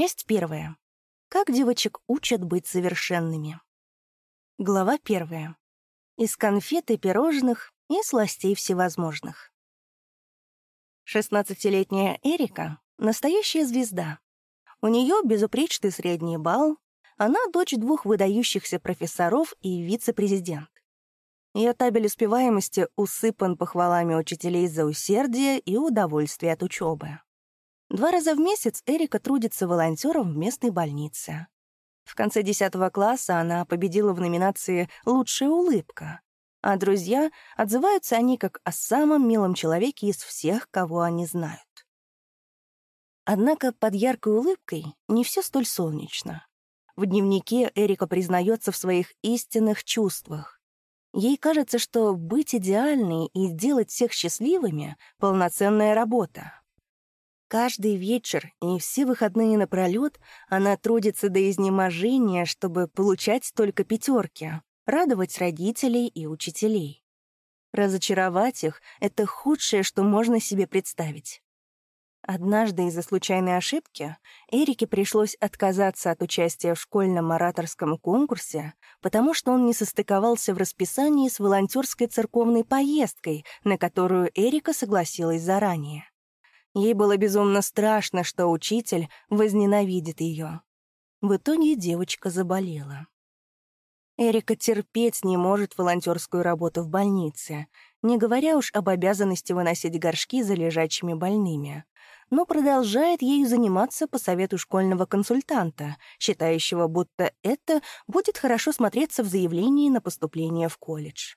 Часть первая. Как девочек учат быть совершенными. Глава первая. Из конфет и пирожных и сластей всевозможных. Шестнадцатилетняя Эрика — настоящая звезда. У нее безупречный средний балл, она дочь двух выдающихся профессоров и вице-президент. Ее табель успеваемости усыпан похвалами учителей за усердие и удовольствие от учебы. Два раза в месяц Эрика трудится волонтером в местной больнице. В конце 10 класса она победила в номинации «Лучшая улыбка», а друзья отзываются о ней как о самом милом человеке из всех, кого они знают. Однако под яркой улыбкой не все столь солнечно. В дневнике Эрика признается в своих истинных чувствах. Ей кажется, что быть идеальной и делать всех счастливыми — полноценная работа. Каждый вечер и все выходные напролёт она трудится до изнеможения, чтобы получать только пятерки, радовать родителей и учителей. Разочаровать их — это худшее, что можно себе представить. Однажды из-за случайной ошибки Эрике пришлось отказаться от участия в школьном ораторском конкурсе, потому что он не состыковался в расписании с волонтерской церковной поездкой, на которую Эрика согласилась заранее. Ей было безумно страшно, что учитель возненавидит ее. В итоге девочка заболела. Эрика терпеть не может волонтерскую работу в больнице, не говоря уж об обязанности выносить горшки за лежачими больными но продолжает ею заниматься по совету школьного консультанта, считающего, будто это будет хорошо смотреться в заявлении на поступление в колледж.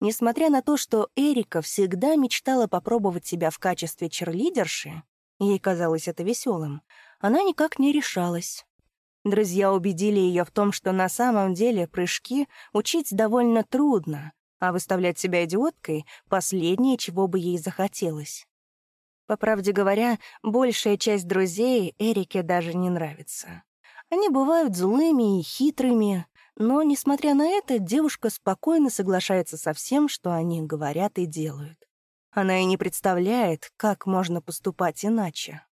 Несмотря на то, что Эрика всегда мечтала попробовать себя в качестве черлидерши, ей казалось это веселым, она никак не решалась. Друзья убедили ее в том, что на самом деле прыжки учить довольно трудно, а выставлять себя идиоткой — последнее, чего бы ей захотелось. По правде говоря, большая часть друзей Эрике даже не нравится. Они бывают злыми и хитрыми, но, несмотря на это, девушка спокойно соглашается со всем, что они говорят и делают. Она и не представляет, как можно поступать иначе.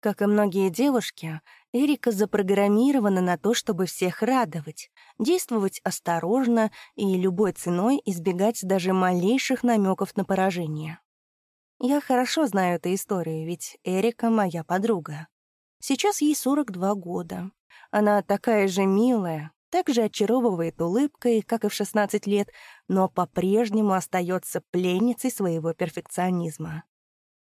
Как и многие девушки, Эрика запрограммирована на то, чтобы всех радовать, действовать осторожно и любой ценой избегать даже малейших намеков на поражение. Я хорошо знаю эту историю, ведь Эрика — моя подруга. Сейчас ей 42 года. Она такая же милая, так же очаровывает улыбкой, как и в 16 лет, но по-прежнему остается пленницей своего перфекционизма.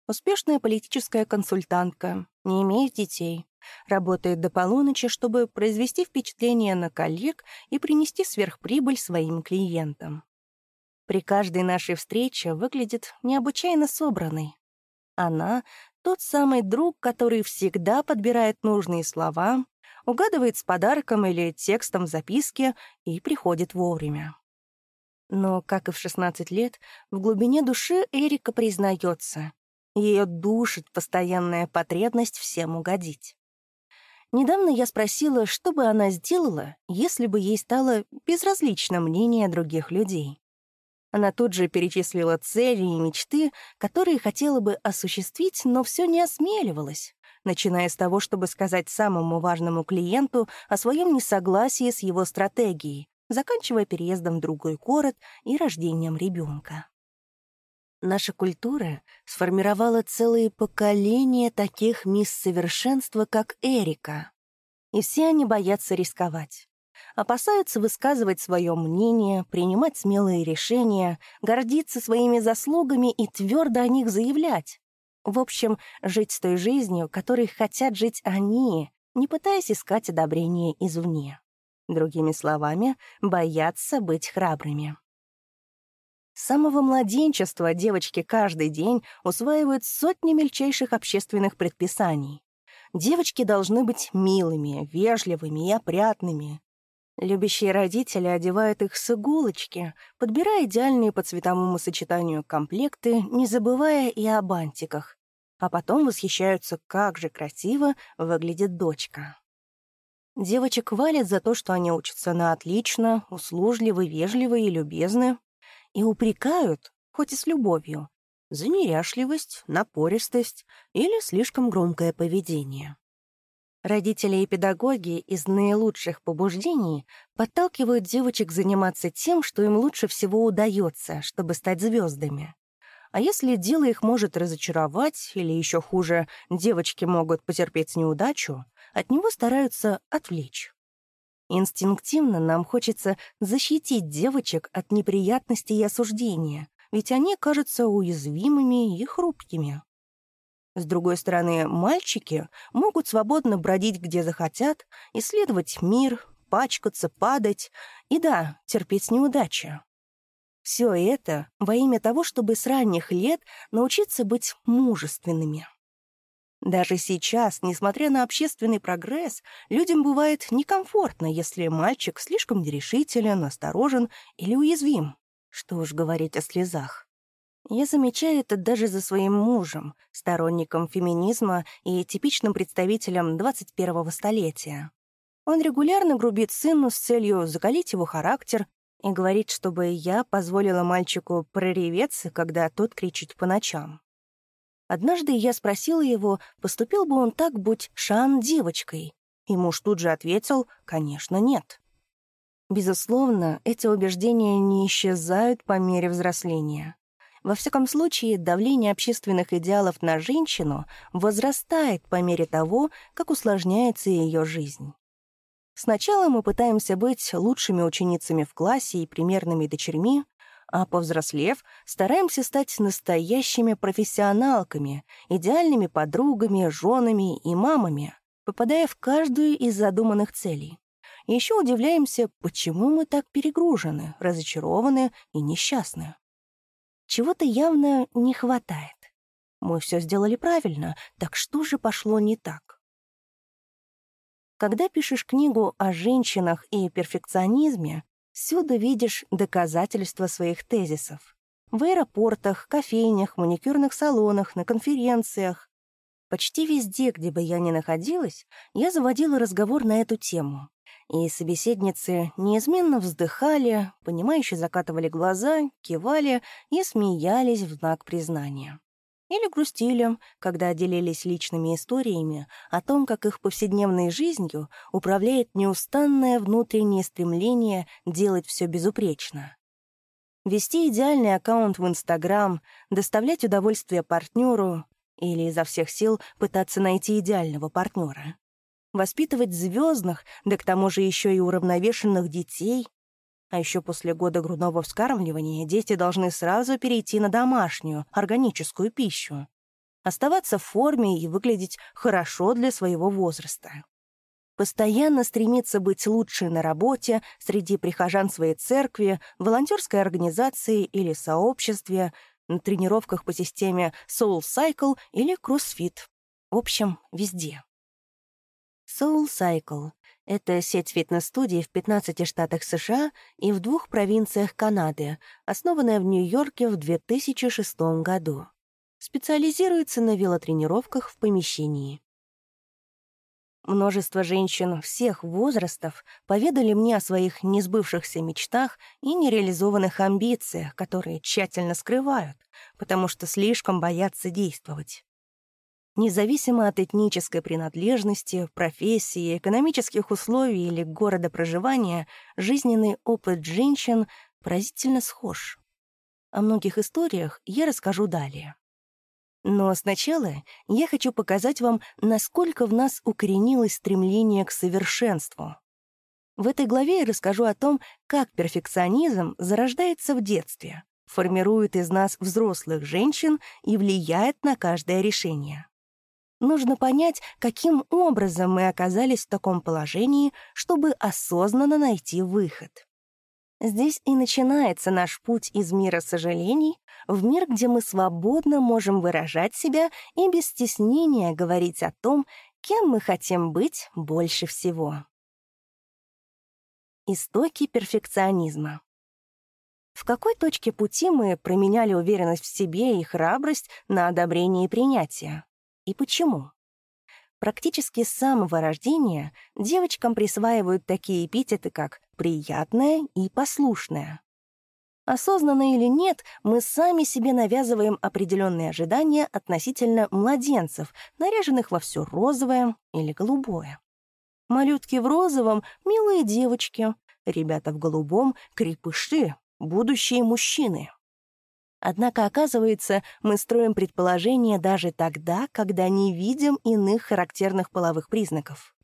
Успешная политическая консультантка, не имеет детей, работает до полуночи, чтобы произвести впечатление на коллег и принести сверхприбыль своим клиентам при каждой нашей встрече выглядит необычайно собранной. Она — тот самый друг, который всегда подбирает нужные слова, угадывает с подарком или текстом в записке и приходит вовремя. Но, как и в 16 лет, в глубине души Эрика признается, ее душит постоянная потребность всем угодить. Недавно я спросила, что бы она сделала, если бы ей стало безразлично мнение других людей. Она тут же перечислила цели и мечты, которые хотела бы осуществить, но все не осмеливалась, начиная с того, чтобы сказать самому важному клиенту о своем несогласии с его стратегией, заканчивая переездом в другой город и рождением ребенка. Наша культура сформировала целые поколения таких мисс совершенства, как Эрика. И все они боятся рисковать опасаются высказывать свое мнение, принимать смелые решения, гордиться своими заслугами и твердо о них заявлять. В общем, жить с той жизнью, которой хотят жить они, не пытаясь искать одобрение извне. Другими словами, бояться быть храбрыми. С самого младенчества девочки каждый день усваивают сотни мельчайших общественных предписаний. Девочки должны быть милыми, вежливыми и опрятными. Любящие родители одевают их с иголочки, подбирая идеальные по цветовому сочетанию комплекты, не забывая и о бантиках. А потом восхищаются, как же красиво выглядит дочка. Девочек хвалят за то, что они учатся на отлично, услужливы, вежливы и любезны, и упрекают, хоть и с любовью, за неряшливость, напористость или слишком громкое поведение. Родители и педагоги из наилучших побуждений подталкивают девочек заниматься тем, что им лучше всего удается, чтобы стать звездами. А если дело их может разочаровать, или еще хуже, девочки могут потерпеть неудачу, от него стараются отвлечь. Инстинктивно нам хочется защитить девочек от неприятностей и осуждения, ведь они кажутся уязвимыми и хрупкими. С другой стороны, мальчики могут свободно бродить где захотят, исследовать мир, пачкаться, падать и, да, терпеть неудачи. Все это во имя того, чтобы с ранних лет научиться быть мужественными. Даже сейчас, несмотря на общественный прогресс, людям бывает некомфортно, если мальчик слишком нерешителен, осторожен или уязвим. Что уж говорить о слезах. Я замечаю это даже за своим мужем, сторонником феминизма и типичным представителем 21-го столетия. Он регулярно грубит сыну с целью закалить его характер и говорит, чтобы я позволила мальчику прореветься, когда тот кричит по ночам. Однажды я спросила его, поступил бы он так, будь Шан девочкой. И муж тут же ответил, конечно, нет. Безусловно, эти убеждения не исчезают по мере взросления. Во всяком случае, давление общественных идеалов на женщину возрастает по мере того, как усложняется ее жизнь. Сначала мы пытаемся быть лучшими ученицами в классе и примерными дочерьми, а повзрослев, стараемся стать настоящими профессионалками, идеальными подругами, женами и мамами, попадая в каждую из задуманных целей. Еще удивляемся, почему мы так перегружены, разочарованы и несчастны. Чего-то явно не хватает. Мы все сделали правильно, так что же пошло не так? Когда пишешь книгу о женщинах и перфекционизме, всюду видишь доказательства своих тезисов. В аэропортах, кофейнях, маникюрных салонах, на конференциях. Почти везде, где бы я ни находилась, я заводила разговор на эту тему и собеседницы неизменно вздыхали, понимающе закатывали глаза, кивали и смеялись в знак признания. Или грустили, когда делились личными историями о том, как их повседневной жизнью управляет неустанное внутреннее стремление делать все безупречно. Вести идеальный аккаунт в Инстаграм, доставлять удовольствие партнеру или изо всех сил пытаться найти идеального партнера воспитывать звездных, да к тому же еще и уравновешенных детей. А еще после года грудного вскармливания дети должны сразу перейти на домашнюю, органическую пищу. Оставаться в форме и выглядеть хорошо для своего возраста. Постоянно стремиться быть лучшей на работе, среди прихожан своей церкви, волонтерской организации или сообществе, на тренировках по системе Soul Cycle или CrossFit. В общем, везде. Soul Cycle — это сеть фитнес-студий в 15 штатах США и в двух провинциях Канады, основанная в Нью-Йорке в 2006 году. Специализируется на велотренировках в помещении. Множество женщин всех возрастов поведали мне о своих несбывшихся мечтах и нереализованных амбициях, которые тщательно скрывают, потому что слишком боятся действовать. Независимо от этнической принадлежности, профессии, экономических условий или города проживания, жизненный опыт женщин поразительно схож. О многих историях я расскажу далее. Но сначала я хочу показать вам, насколько в нас укоренилось стремление к совершенству. В этой главе я расскажу о том, как перфекционизм зарождается в детстве, формирует из нас взрослых женщин и влияет на каждое решение. Нужно понять, каким образом мы оказались в таком положении, чтобы осознанно найти выход. Здесь и начинается наш путь из мира сожалений в мир, где мы свободно можем выражать себя и без стеснения говорить о том, кем мы хотим быть больше всего. Истоки перфекционизма. В какой точке пути мы променяли уверенность в себе и храбрость на одобрение и принятие? и почему. Практически с самого рождения девочкам присваивают такие эпитеты, как «приятная» и «послушная». Осознанно или нет, мы сами себе навязываем определенные ожидания относительно младенцев, наряженных во все розовое или голубое. Малютки в розовом — милые девочки, ребята в голубом — крепыши, будущие мужчины. Однако, оказывается, мы строим предположения даже тогда, когда не видим иных характерных половых признаков.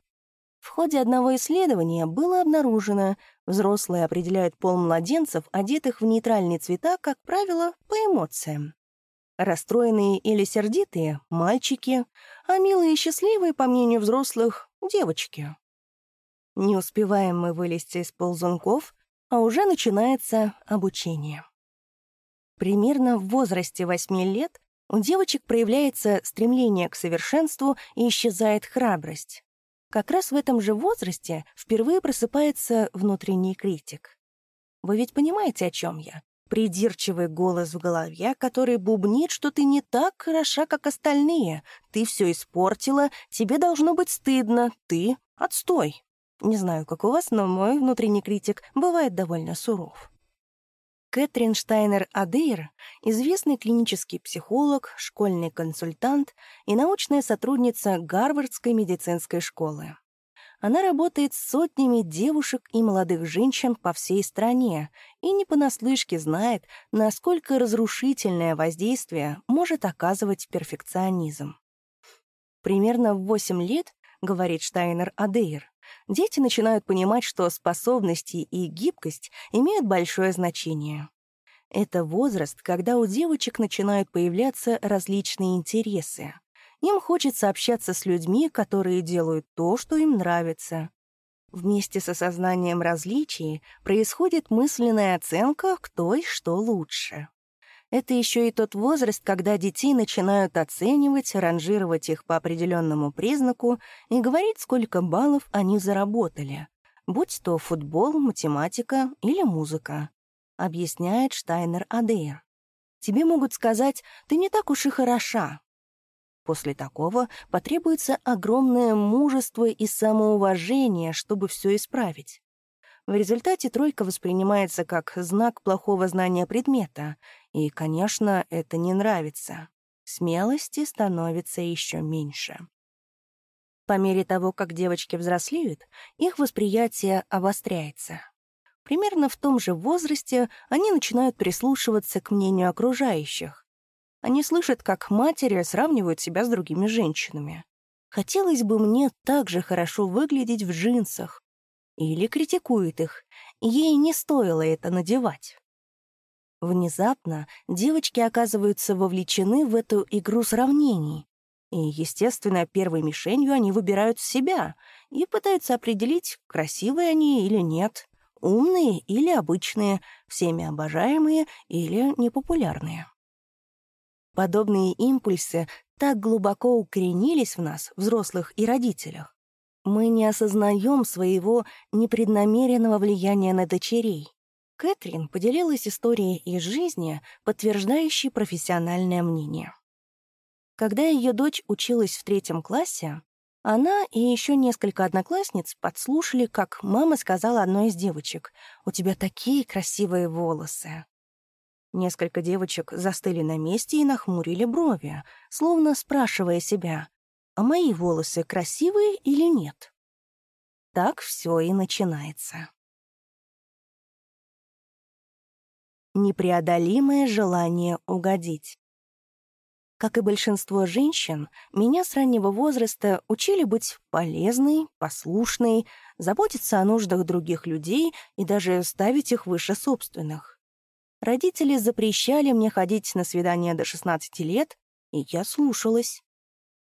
В ходе одного исследования было обнаружено, взрослые определяют пол младенцев, одетых в нейтральные цвета, как правило, по эмоциям. Расстроенные или сердитые — мальчики, а милые и счастливые, по мнению взрослых, — девочки. Не успеваем мы вылезти из ползунков, а уже начинается обучение. Примерно в возрасте 8 лет у девочек проявляется стремление к совершенству и исчезает храбрость. Как раз в этом же возрасте впервые просыпается внутренний критик. Вы ведь понимаете, о чем я? Придирчивый голос в голове, который бубнит, что ты не так хороша, как остальные. Ты все испортила, тебе должно быть стыдно, ты — отстой. Не знаю, как у вас, но мой внутренний критик бывает довольно суров. Кэтрин Штайнер-Адейр — известный клинический психолог, школьный консультант и научная сотрудница Гарвардской медицинской школы. Она работает с сотнями девушек и молодых женщин по всей стране и не понаслышке знает, насколько разрушительное воздействие может оказывать перфекционизм. Примерно в 8 лет, говорит Штайнер-Адейр, дети начинают понимать, что способности и гибкость имеют большое значение. Это возраст, когда у девочек начинают появляться различные интересы. Им хочется общаться с людьми, которые делают то, что им нравится. Вместе с осознанием различий происходит мысленная оценка, кто и что лучше. Это еще и тот возраст, когда детей начинают оценивать, ранжировать их по определенному признаку и говорить, сколько баллов они заработали, будь то футбол, математика или музыка, объясняет Штайнер Адейр. Тебе могут сказать, ты не так уж и хороша. После такого потребуется огромное мужество и самоуважение, чтобы все исправить. В результате тройка воспринимается как знак плохого знания предмета, и, конечно, это не нравится. Смелости становится еще меньше. По мере того, как девочки взрослеют, их восприятие обостряется. Примерно в том же возрасте они начинают прислушиваться к мнению окружающих. Они слышат, как матери сравнивают себя с другими женщинами. Хотелось бы мне так же хорошо выглядеть в джинсах, или критикует их, ей не стоило это надевать. Внезапно девочки оказываются вовлечены в эту игру сравнений, и, естественно, первой мишенью они выбирают себя и пытаются определить, красивые они или нет, умные или обычные, всеми обожаемые или непопулярные. Подобные импульсы так глубоко укоренились в нас, взрослых и родителях, мы не осознаем своего непреднамеренного влияния на дочерей. Кэтрин поделилась историей из жизни, подтверждающей профессиональное мнение. Когда ее дочь училась в третьем классе, она и еще несколько одноклассниц подслушали, как мама сказала одной из девочек, «У тебя такие красивые волосы». Несколько девочек застыли на месте и нахмурили брови, словно спрашивая себя, а мои волосы красивые или нет. Так все и начинается. Непреодолимое желание угодить. Как и большинство женщин, меня с раннего возраста учили быть полезной, послушной, заботиться о нуждах других людей и даже ставить их выше собственных. Родители запрещали мне ходить на свидания до 16 лет, и я слушалась.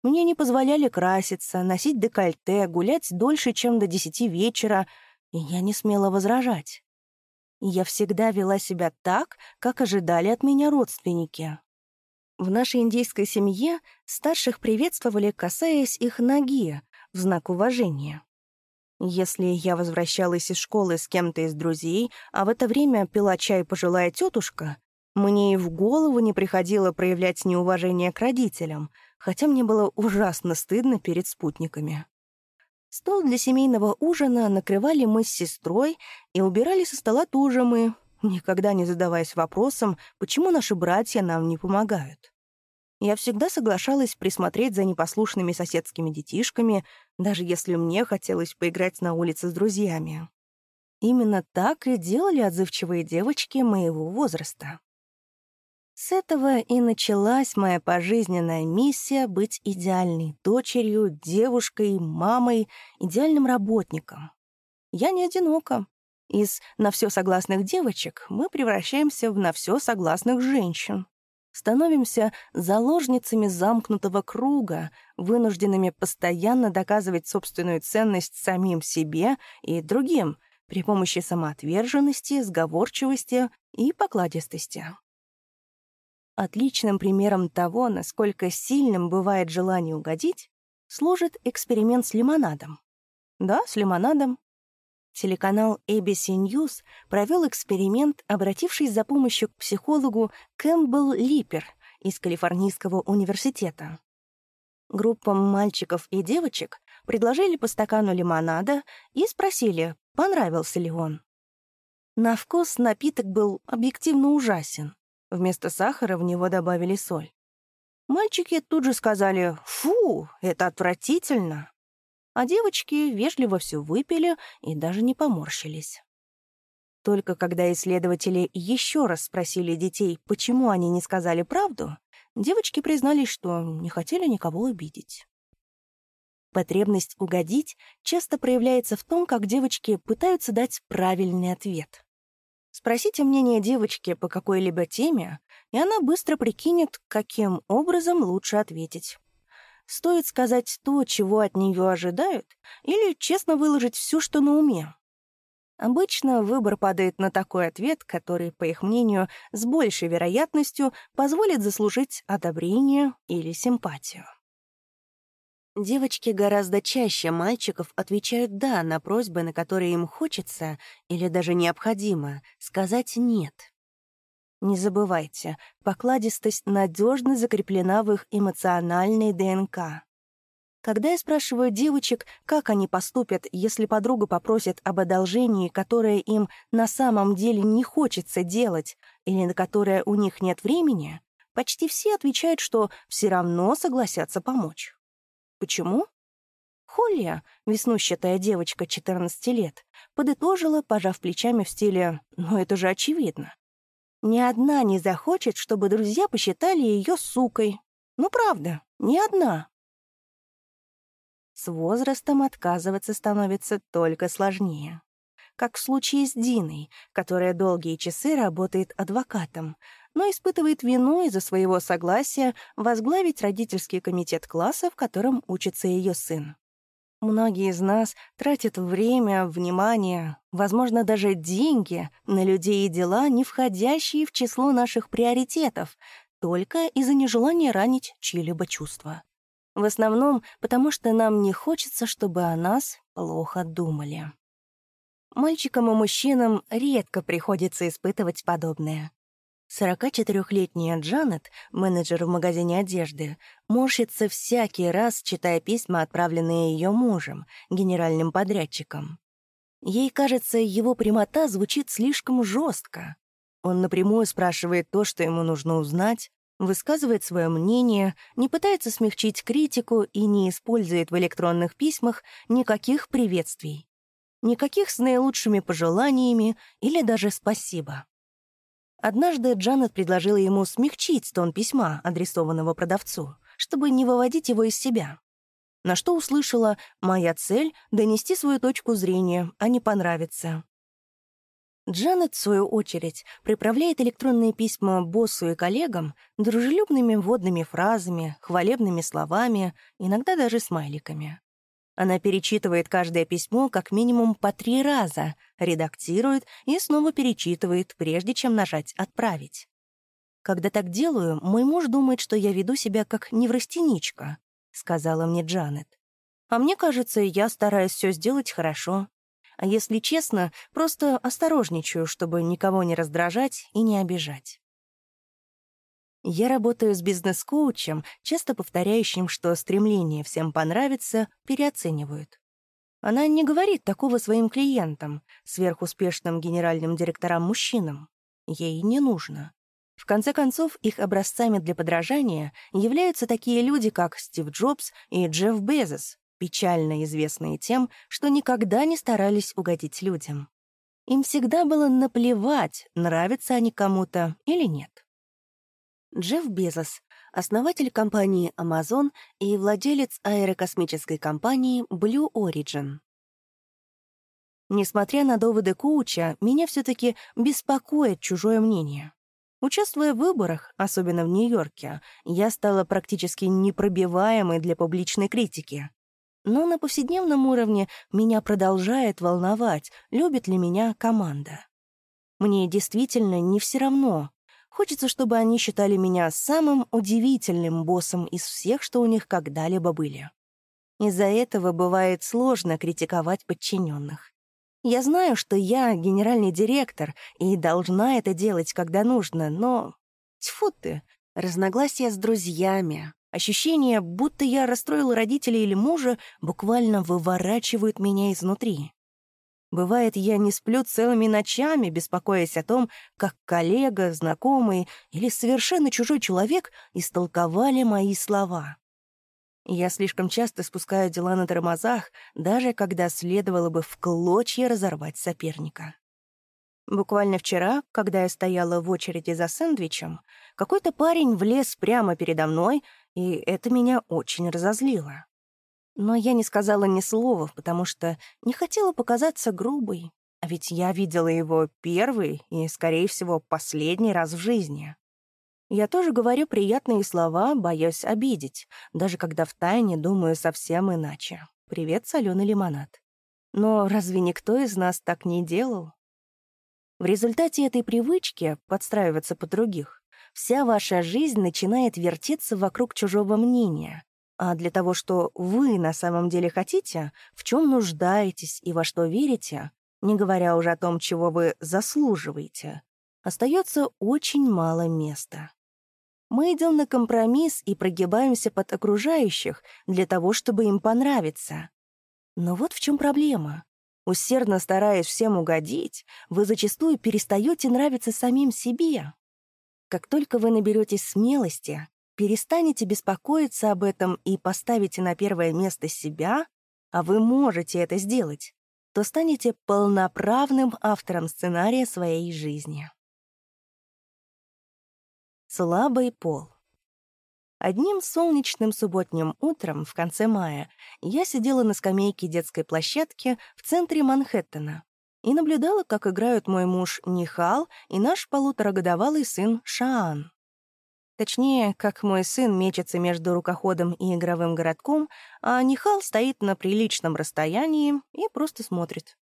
Мне не позволяли краситься, носить декольте, гулять дольше, чем до десяти вечера, и я не смела возражать. Я всегда вела себя так, как ожидали от меня родственники. В нашей индейской семье старших приветствовали, касаясь их ноги, в знак уважения. Если я возвращалась из школы с кем-то из друзей, а в это время пила чай пожилая тетушка, мне и в голову не приходило проявлять неуважение к родителям, хотя мне было ужасно стыдно перед спутниками. Стол для семейного ужина накрывали мы с сестрой и убирали со стола тоже мы. никогда не задаваясь вопросом, почему наши братья нам не помогают. Я всегда соглашалась присмотреть за непослушными соседскими детишками, даже если мне хотелось поиграть на улице с друзьями. Именно так и делали отзывчивые девочки моего возраста. С этого и началась моя пожизненная миссия быть идеальной дочерью, девушкой, мамой, идеальным работником. Я не одинока. Из «на все согласных девочек» мы превращаемся в «на все согласных женщин». Становимся заложницами замкнутого круга, вынужденными постоянно доказывать собственную ценность самим себе и другим при помощи самоотверженности, сговорчивости и покладистости. Отличным примером того, насколько сильным бывает желание угодить, служит эксперимент с лимонадом. Да, с лимонадом. Телеканал ABC News провел эксперимент, обратившись за помощью к психологу Кэмпбелл Липпер из Калифорнийского университета. Группам мальчиков и девочек предложили по стакану лимонада и спросили, понравился ли он. На вкус напиток был объективно ужасен. Вместо сахара в него добавили соль. Мальчики тут же сказали «Фу, это отвратительно!» А девочки вежливо все выпили и даже не поморщились. Только когда исследователи еще раз спросили детей, почему они не сказали правду, девочки признались, что не хотели никого обидеть. Потребность угодить часто проявляется в том, как девочки пытаются дать правильный ответ. Спросите мнение девочки по какой-либо теме, и она быстро прикинет, каким образом лучше ответить. Стоит сказать то, чего от нее ожидают, или честно выложить все, что на уме. Обычно выбор падает на такой ответ, который, по их мнению, с большей вероятностью позволит заслужить одобрение или симпатию. Девочки гораздо чаще мальчиков отвечают «да» на просьбы, на которые им хочется или даже необходимо сказать «нет». Не забывайте, покладистость надежно закреплена в их эмоциональной ДНК. Когда я спрашиваю девочек, как они поступят, если подруга попросит об одолжении, которое им на самом деле не хочется делать или на которое у них нет времени, почти все отвечают, что все равно согласятся помочь. Почему? Холли, веснущатая девочка 14 лет, подытожила, пожав плечами в стиле «ну это же очевидно». Ни одна не захочет, чтобы друзья посчитали ее сукой. Ну правда, ни одна. С возрастом отказываться становится только сложнее. Как в случае с Диной, которая долгие часы работает адвокатом, но испытывает вину из-за своего согласия возглавить родительский комитет класса, в котором учится ее сын. Многие из нас тратят время, внимание, возможно, даже деньги на людей и дела, не входящие в число наших приоритетов, только из-за нежелания ранить чьи-либо чувства. В основном потому, что нам не хочется, чтобы о нас плохо думали. Мальчикам и мужчинам редко приходится испытывать подобное. 44-летняя Джанет, менеджер в магазине одежды, морщится всякий раз, читая письма, отправленные ее мужем, генеральным подрядчиком. Ей кажется, его прямота звучит слишком жестко. Он напрямую спрашивает то, что ему нужно узнать, высказывает свое мнение, не пытается смягчить критику и не использует в электронных письмах никаких приветствий. Никаких с наилучшими пожеланиями или даже спасибо. Однажды Джанет предложила ему смягчить тон письма, адресованного продавцу, чтобы не выводить его из себя. На что услышала «Моя цель — донести свою точку зрения, а не понравится». Джанет, в свою очередь, приправляет электронные письма боссу и коллегам дружелюбными вводными фразами, хвалебными словами, иногда даже смайликами. Она перечитывает каждое письмо как минимум по три раза, редактирует и снова перечитывает, прежде чем нажать «Отправить». «Когда так делаю, мой муж думает, что я веду себя как неврастеничка», — сказала мне Джанет. «А мне кажется, я стараюсь все сделать хорошо. А если честно, просто осторожничаю, чтобы никого не раздражать и не обижать». Я работаю с бизнес-коучем, часто повторяющим, что стремление всем понравиться переоценивают. Она не говорит такого своим клиентам, сверхуспешным генеральным директорам-мужчинам. ей не нужно. В конце концов, их образцами для подражания являются такие люди, как Стив Джобс и Джефф Безос, печально известные тем, что никогда не старались угодить людям. Им всегда было наплевать, нравятся они кому-то или нет. Джефф Безос — основатель компании Amazon и владелец аэрокосмической компании Blue Origin. Несмотря на доводы Коуча, меня все таки беспокоит чужое мнение. Участвуя в выборах, особенно в Нью-Йорке, я стала практически непробиваемой для публичной критики. Но на повседневном уровне меня продолжает волновать, любит ли меня команда. Мне действительно не все равно. Хочется, чтобы они считали меня самым удивительным боссом из всех, что у них когда-либо были. Из-за этого бывает сложно критиковать подчиненных. Я знаю, что я генеральный директор и должна это делать, когда нужно, но... Тьфу ты, разногласия с друзьями, ощущение, будто я расстроил родителей или мужа, буквально выворачивают меня изнутри. Бывает, я не сплю целыми ночами, беспокоясь о том, как коллега, знакомый или совершенно чужой человек истолковали мои слова. Я слишком часто спускаю дела на тормозах, даже когда следовало бы в клочья разорвать соперника. Буквально вчера, когда я стояла в очереди за сэндвичем, какой-то парень влез прямо передо мной, и это меня очень разозлило. Но я не сказала ни слова, потому что не хотела показаться грубой, а ведь я видела его первый и, скорее всего, последний раз в жизни. Я тоже говорю приятные слова, боюсь обидеть, даже когда втайне думаю совсем иначе. Привет, соленый лимонад. Но разве никто из нас так не делал? В результате этой привычки подстраиваться под других, вся ваша жизнь начинает вертеться вокруг чужого мнения. А для того, что вы на самом деле хотите, в чем нуждаетесь и во что верите, не говоря уже о том, чего вы заслуживаете, остается очень мало места. Мы идем на компромисс и прогибаемся под окружающих для того, чтобы им понравиться. Но вот в чем проблема. Усердно стараясь всем угодить, вы зачастую перестаете нравиться самим себе. Как только вы наберетесь смелости, перестанете беспокоиться об этом и поставите на первое место себя, а вы можете это сделать, то станете полноправным автором сценария своей жизни. Слабый пол. Одним солнечным субботним утром в конце мая я сидела на скамейке детской площадки в центре Манхэттена и наблюдала, как играют мой муж Нихал и наш полуторагодовалый сын Шаан. Точнее, как мой сын мечется между рукоходом и игровым городком, а Нихал стоит на приличном расстоянии и просто смотрит.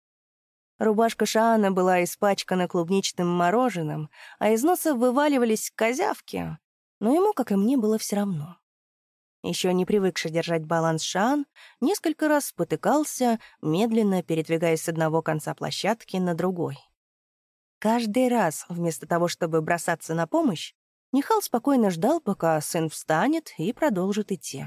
Рубашка Шаана была испачкана клубничным мороженым, а из носа вываливались козявки, но ему, как и мне, было все равно. Еще не привыкший держать баланс Шаан, несколько раз спотыкался, медленно передвигаясь с одного конца площадки на другой. Каждый раз, вместо того, чтобы бросаться на помощь, Нихал спокойно ждал, пока сын встанет и продолжит идти.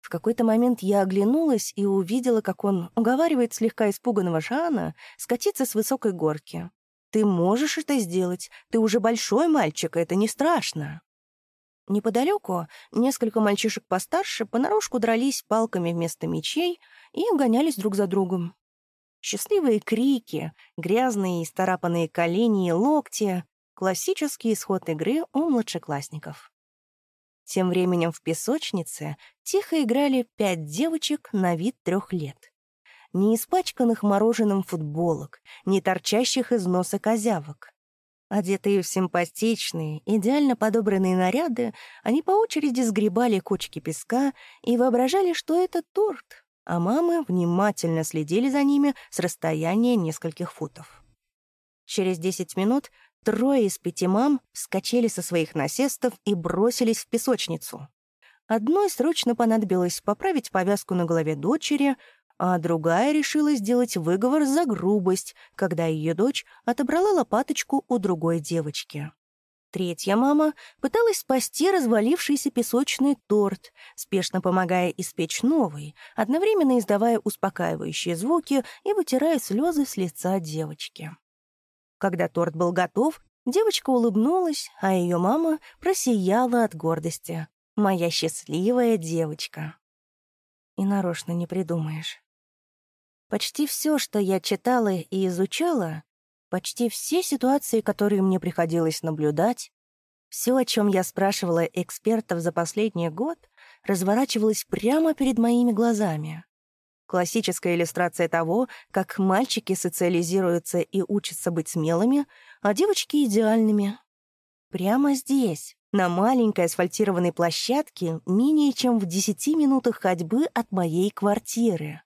В какой-то момент я оглянулась и увидела, как он уговаривает слегка испуганного Шана скатиться с высокой горки. «Ты можешь это сделать. Ты уже большой мальчик, это не страшно». Неподалеку несколько мальчишек постарше понарошку дрались палками вместо мечей и гонялись друг за другом. Счастливые крики, грязные и старапанные колени и локти — классический исход игры у младшеклассников. Тем временем в песочнице тихо играли пять девочек на вид трех лет. Не испачканных мороженым футболок, не торчащих из носа козявок. Одетые в симпатичные, идеально подобранные наряды, они по очереди сгребали кучки песка и воображали, что это торт, а мамы внимательно следили за ними с расстояния нескольких футов. Через десять минут Трое из пяти мам вскочили со своих насестов и бросились в песочницу. Одной срочно понадобилось поправить повязку на голове дочери, а другая решила сделать выговор за грубость, когда ее дочь отобрала лопаточку у другой девочки. Третья мама пыталась спасти развалившийся песочный торт, спешно помогая испечь новый, одновременно издавая успокаивающие звуки и вытирая слезы с лица девочки. Когда торт был готов, Девочка улыбнулась, а ее мама просияла от гордости. «Моя счастливая девочка». И нарочно не придумаешь. Почти все, что я читала и изучала, почти все ситуации, которые мне приходилось наблюдать, все, о чем я спрашивала экспертов за последний год, разворачивалось прямо перед моими глазами. Классическая иллюстрация того, как мальчики социализируются и учатся быть смелыми, а девочки — идеальными. Прямо здесь, на маленькой асфальтированной площадке, менее чем в десяти минутах ходьбы от моей квартиры.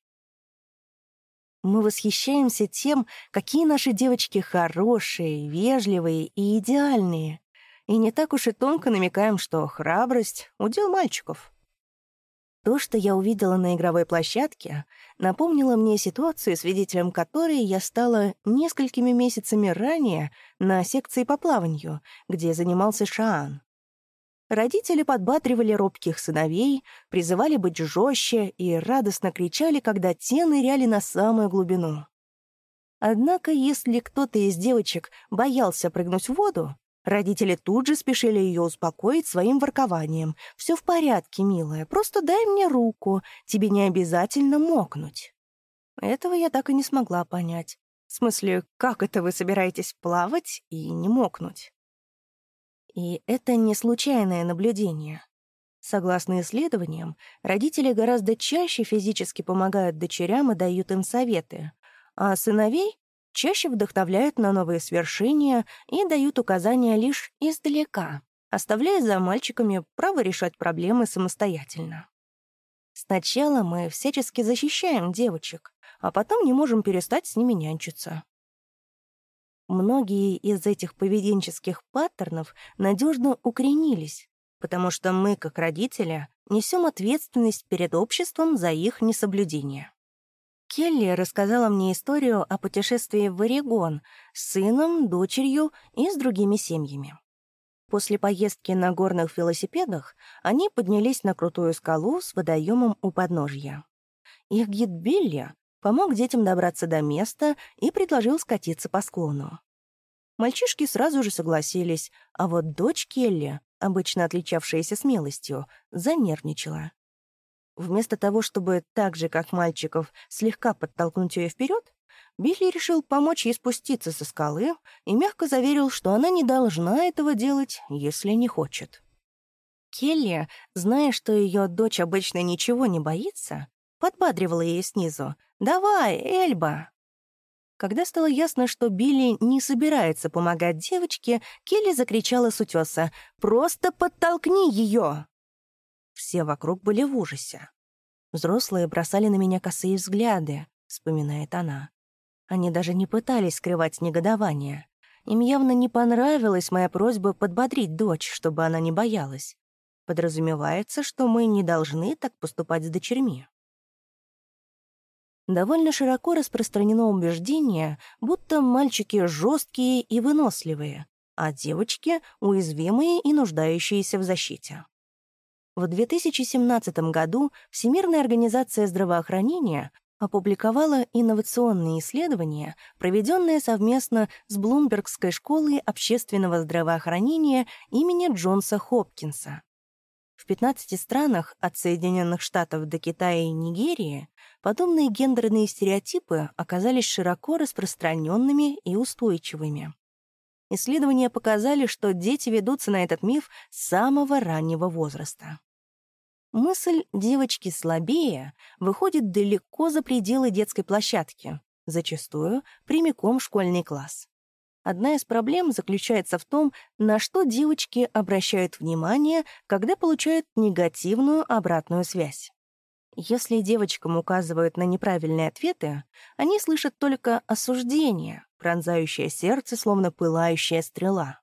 Мы восхищаемся тем, какие наши девочки хорошие, вежливые и идеальные. И не так уж и тонко намекаем, что храбрость — удел мальчиков. То, что я увидела на игровой площадке, напомнило мне ситуацию, свидетелем которой я стала несколькими месяцами ранее на секции по плаванию, где занимался Шаан. Родители подбатривали робких сыновей, призывали быть жестче и радостно кричали, когда те ныряли на самую глубину. Однако, если кто-то из девочек боялся прыгнуть в воду, Родители тут же спешили ее успокоить своим воркованием. «Все в порядке, милая, просто дай мне руку, тебе не обязательно мокнуть». Этого я так и не смогла понять. В смысле, как это вы собираетесь плавать и не мокнуть? И это не случайное наблюдение. Согласно исследованиям, родители гораздо чаще физически помогают дочерям и дают им советы, а сыновей чаще вдохновляют на новые свершения и дают указания лишь издалека, оставляя за мальчиками право решать проблемы самостоятельно. Сначала мы всячески защищаем девочек, а потом не можем перестать с ними нянчиться. Многие из этих поведенческих паттернов надежно укоренились, потому что мы, как родители, несем ответственность перед обществом за их несоблюдение. Келли рассказала мне историю о путешествии в Орегон с сыном, дочерью и с другими семьями. После поездки на горных велосипедах они поднялись на крутую скалу с водоемом у подножья. Их гид Билли помог детям добраться до места и предложил скатиться по склону. Мальчишки сразу же согласились, а вот дочь Келли, обычно отличавшаяся смелостью, занервничала. Вместо того, чтобы так же, как мальчиков, слегка подтолкнуть ее вперед, Билли решил помочь ей спуститься со скалы и мягко заверил, что она не должна этого делать, если не хочет. Келли, зная, что ее дочь обычно ничего не боится, подбадривала ей снизу «Давай, Эльба!». Когда стало ясно, что Билли не собирается помогать девочке, Келли закричала с утеса «Просто подтолкни ее!». Все вокруг были в ужасе. Взрослые бросали на меня косые взгляды, вспоминает она. Они даже не пытались скрывать негодование. Им явно не понравилась моя просьба подбодрить дочь, чтобы она не боялась. Подразумевается, что мы не должны так поступать с дочерьми. Довольно широко распространено убеждение, будто мальчики жесткие и выносливые, а девочки — уязвимые и нуждающиеся в защите. В 2017 году Всемирная организация здравоохранения опубликовала инновационные исследования, проведенные совместно с Блумбергской школой общественного здравоохранения имени Джонса Хопкинса. В 15 странах от Соединенных Штатов до Китая и Нигерии подобные гендерные стереотипы оказались широко распространенными и устойчивыми. Исследования показали, что дети ведутся на этот миф с самого раннего возраста. Мысль «девочки слабее» выходит далеко за пределы детской площадки, зачастую прямиком в школьный класс. Одна из проблем заключается в том, на что девочки обращают внимание, когда получают негативную обратную связь. Если девочкам указывают на неправильные ответы, они слышат только осуждение, пронзающее сердце, словно пылающая стрела.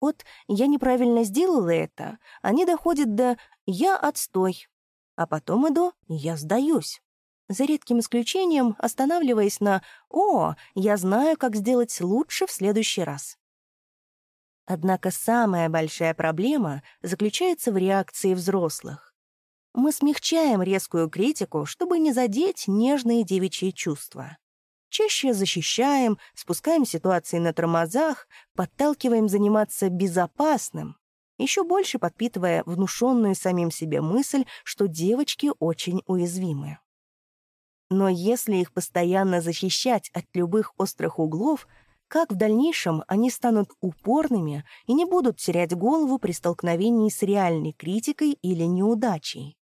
От «я неправильно сделала это» они доходят до «я отстой», а потом и до «я сдаюсь». За редким исключением останавливаясь на «О, я знаю, как сделать лучше в следующий раз». Однако самая большая проблема заключается в реакции взрослых. Мы смягчаем резкую критику, чтобы не задеть нежные девичьи чувства. Чаще защищаем, спускаем ситуации на тормозах, подталкиваем заниматься безопасным, еще больше подпитывая внушенную самим себе мысль, что девочки очень уязвимы. Но если их постоянно защищать от любых острых углов, как в дальнейшем они станут упорными и не будут терять голову при столкновении с реальной критикой или неудачей?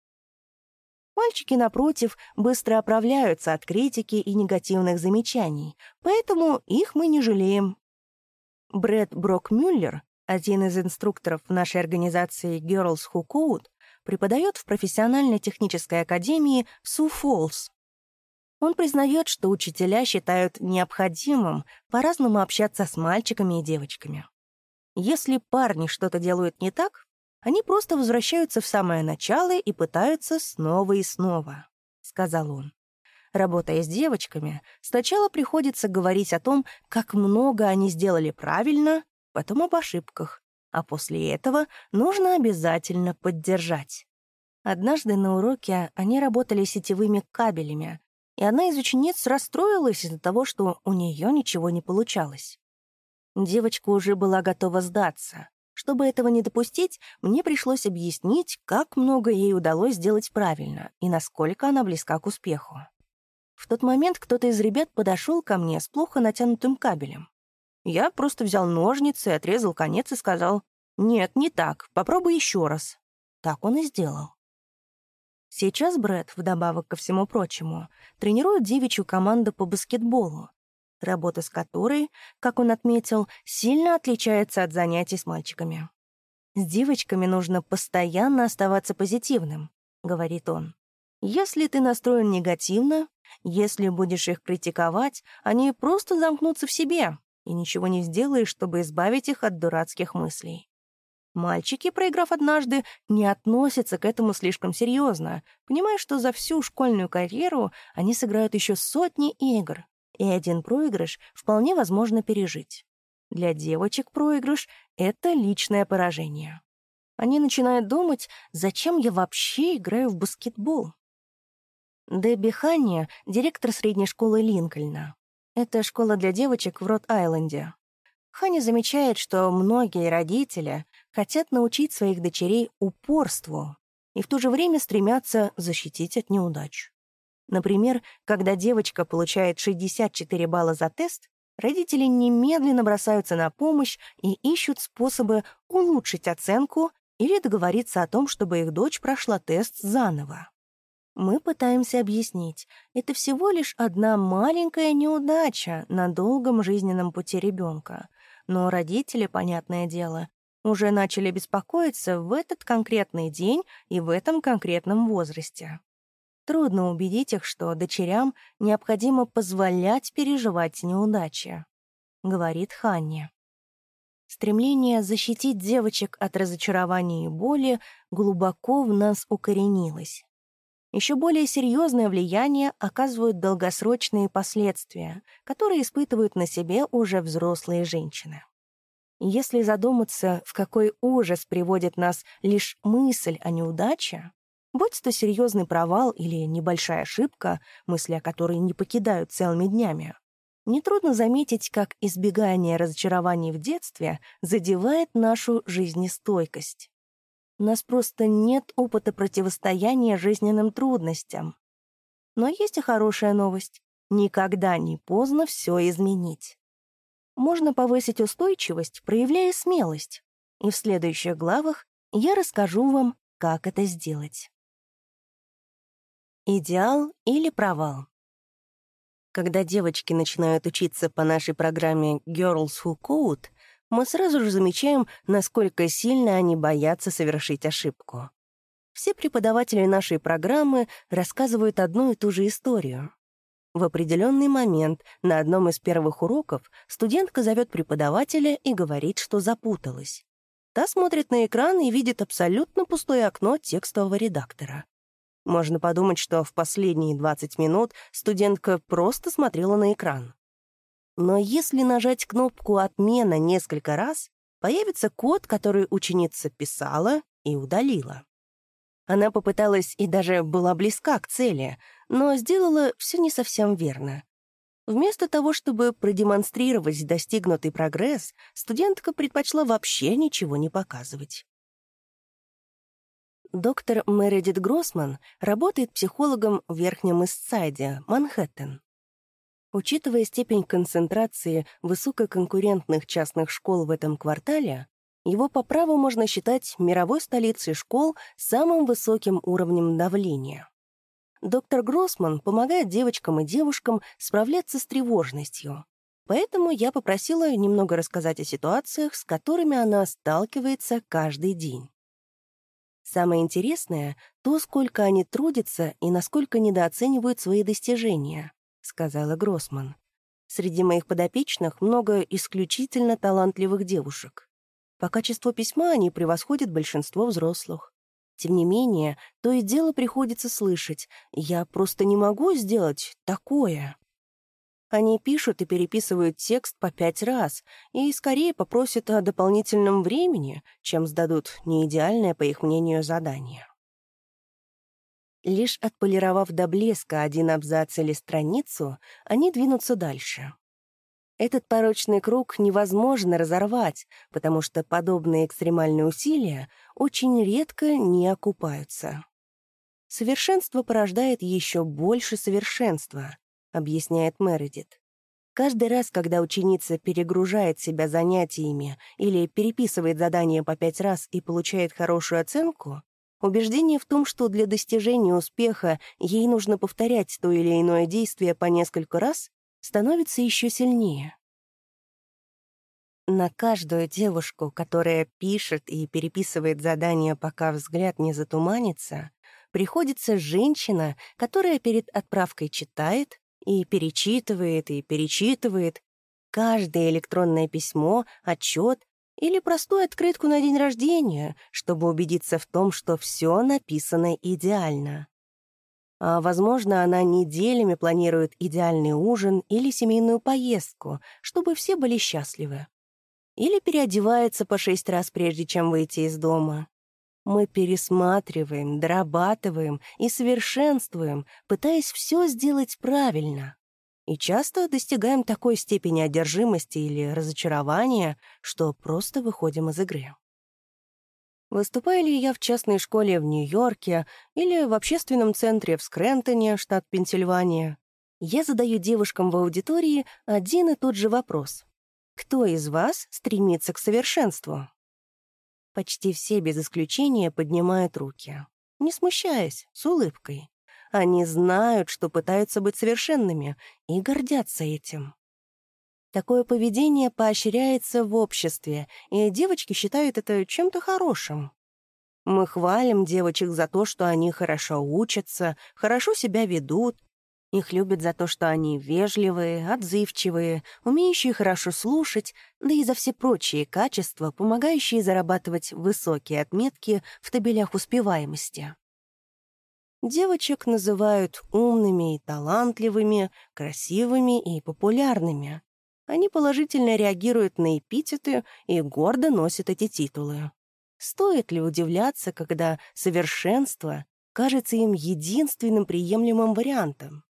Мальчики, напротив, быстро оправляются от критики и негативных замечаний, поэтому их мы не жалеем. Брэд Брок-Мюллер, один из инструкторов нашей организации Girls Who Code, преподает в профессиональной технической академии Су Фолс. Он признает, что учителя считают необходимым по-разному общаться с мальчиками и девочками. Если парни что-то делают не так, они просто возвращаются в самое начало и пытаются снова и снова», — сказал он. Работая с девочками, сначала приходится говорить о том, как много они сделали правильно, потом об ошибках, а после этого нужно обязательно поддержать. Однажды на уроке они работали сетевыми кабелями, и одна из учениц расстроилась из-за того, что у нее ничего не получалось. Девочка уже была готова сдаться, чтобы этого не допустить, мне пришлось объяснить, как много ей удалось сделать правильно и насколько она близка к успеху. В тот момент кто-то из ребят подошел ко мне с плохо натянутым кабелем. Я просто взял ножницы, отрезал конец и сказал, «Нет, не так, попробуй еще раз». Так он и сделал. Сейчас Брэд, вдобавок ко всему прочему, тренирует девичью команду по баскетболу, работа с которой, как он отметил, сильно отличается от занятий с мальчиками. «С девочками нужно постоянно оставаться позитивным», — говорит он. «Если ты настроен негативно, если будешь их критиковать, они просто замкнутся в себе, и ничего не сделаешь, чтобы избавить их от дурацких мыслей. Мальчики, проиграв однажды, не относятся к этому слишком серьезно, понимая, что за всю школьную карьеру они сыграют еще сотни игр, и один проигрыш вполне возможно пережить. Для девочек проигрыш — это личное поражение. Они начинают думать, зачем я вообще играю в баскетбол. Дебби Ханни — директор средней школы Линкольна. Это школа для девочек в Рот-Айленде. Ханни замечает, что многие родители хотят научить своих дочерей упорству и в то же время стремятся защитить от неудач. Например, когда девочка получает 64 балла за тест, родители немедленно бросаются на помощь и ищут способы улучшить оценку или договориться о том, чтобы их дочь прошла тест заново. Мы пытаемся объяснить, это всего лишь одна маленькая неудача на долгом жизненном пути ребенка, но родители, понятное дело, уже начали беспокоиться в этот конкретный день и в этом конкретном возрасте. Трудно убедить их, что дочерям необходимо позволять переживать неудачи, говорит Ханни. Стремление защитить девочек от разочарования и боли глубоко в нас укоренилось. Еще более серьезное влияние оказывают долгосрочные последствия, которые испытывают на себе уже взрослые женщины. Если задуматься, в какой ужас приводит нас лишь мысль о неудаче, Будь то серьезный провал или небольшая ошибка, мысли о которой не покидают целыми днями, нетрудно заметить, как избегание разочарований в детстве задевает нашу жизнестойкость. У нас просто нет опыта противостояния жизненным трудностям. Но есть и хорошая новость. Никогда не поздно все изменить. Можно повысить устойчивость, проявляя смелость. И в следующих главах я расскажу вам, как это сделать. Идеал или провал? Когда девочки начинают учиться по нашей программе Girls Who Code, мы сразу же замечаем, насколько сильно они боятся совершить ошибку. Все преподаватели нашей программы рассказывают одну и ту же историю. В определенный момент на одном из первых уроков студентка зовет преподавателя и говорит, что запуталась. Та смотрит на экран и видит абсолютно пустое окно текстового редактора. Можно подумать, что в последние 20 минут студентка просто смотрела на экран. Но если нажать кнопку «Отмена» несколько раз, появится код, который ученица писала и удалила. Она попыталась и даже была близка к цели, но сделала все не совсем верно. Вместо того, чтобы продемонстрировать достигнутый прогресс, студентка предпочла вообще ничего не показывать. Доктор Мередит Гроссман работает психологом в Верхнем Иссайде, Манхэттен. Учитывая степень концентрации высококонкурентных частных школ в этом квартале, его по праву можно считать мировой столицей школ с самым высоким уровнем давления. Доктор Гроссман помогает девочкам и девушкам справляться с тревожностью. Поэтому я попросила немного рассказать о ситуациях, с которыми она сталкивается каждый день. Самое интересное — то, сколько они трудятся и насколько недооценивают свои достижения, — сказала Гроссман. Среди моих подопечных много исключительно талантливых девушек. По качеству письма они превосходят большинство взрослых. Тем не менее, то и дело приходится слышать «я просто не могу сделать такое». Они пишут и переписывают текст по пять раз и скорее попросят о дополнительном времени, чем сдадут неидеальное, по их мнению, задание. Лишь отполировав до блеска один абзац или страницу, они двинутся дальше. Этот порочный круг невозможно разорвать, потому что подобные экстремальные усилия очень редко не окупаются. Совершенство порождает еще больше совершенства, объясняет Мередит. Каждый раз, когда ученица перегружает себя занятиями или переписывает задание по пять раз и получает хорошую оценку, убеждение в том, что для достижения успеха ей нужно повторять то или иное действие по несколько раз, становится еще сильнее. На каждую девушку, которая пишет и переписывает задания, пока взгляд не затуманится, приходится женщина, которая перед отправкой читает и перечитывает и перечитывает каждое электронное письмо, отчет или простую открытку на день рождения, чтобы убедиться в том, что все написано идеально. А, возможно, она неделями планирует идеальный ужин или семейную поездку, чтобы все были счастливы. Или переодевается по шесть раз, прежде чем выйти из дома. Мы пересматриваем, дорабатываем и совершенствуем, пытаясь все сделать правильно. И часто достигаем такой степени одержимости или разочарования, что просто выходим из игры. Выступаю ли я в частной школе в Нью-Йорке или в общественном центре в Скрентоне, штат Пенсильвания, я задаю девушкам в аудитории один и тот же вопрос. Кто из вас стремится к совершенству? Почти все без исключения поднимают руки, не смущаясь, с улыбкой. Они знают, что пытаются быть совершенными, и гордятся этим. Такое поведение поощряется в обществе, и девочки считают это чем-то хорошим. Мы хвалим девочек за то, что они хорошо учатся, хорошо себя ведут. Их любят за то, что они вежливые, отзывчивые, умеющие хорошо слушать, да и за все прочие качества, помогающие зарабатывать высокие отметки в табелях успеваемости. Девочек называют умными и талантливыми, красивыми и популярными. Они положительно реагируют на эпитеты и гордо носят эти титулы. Стоит ли удивляться, когда совершенство кажется им единственным приемлемым вариантом?